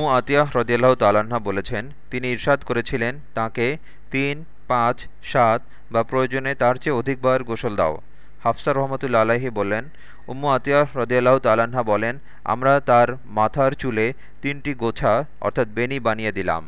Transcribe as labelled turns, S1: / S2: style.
S1: উম্মু আতিয়াহ রদিয়াল্লাহ তালাহা বলেছেন, তিনি ইরশাদ করেছিলেন, তাকে তিন, পাঁচ, সাত বা প্রয়োজনে তার চেয়ে অধিকবার গোসল দাও। হাফসা রহমতুল্লা আলাহি বললেন, উম্মু আতিয়াহ রদিয়াল্লাহ তালাহা বলেন, আমরা তার মাথার চুলে তিনটি গোছা অর্থাৎ বেনি বানিয়ে দিলাম।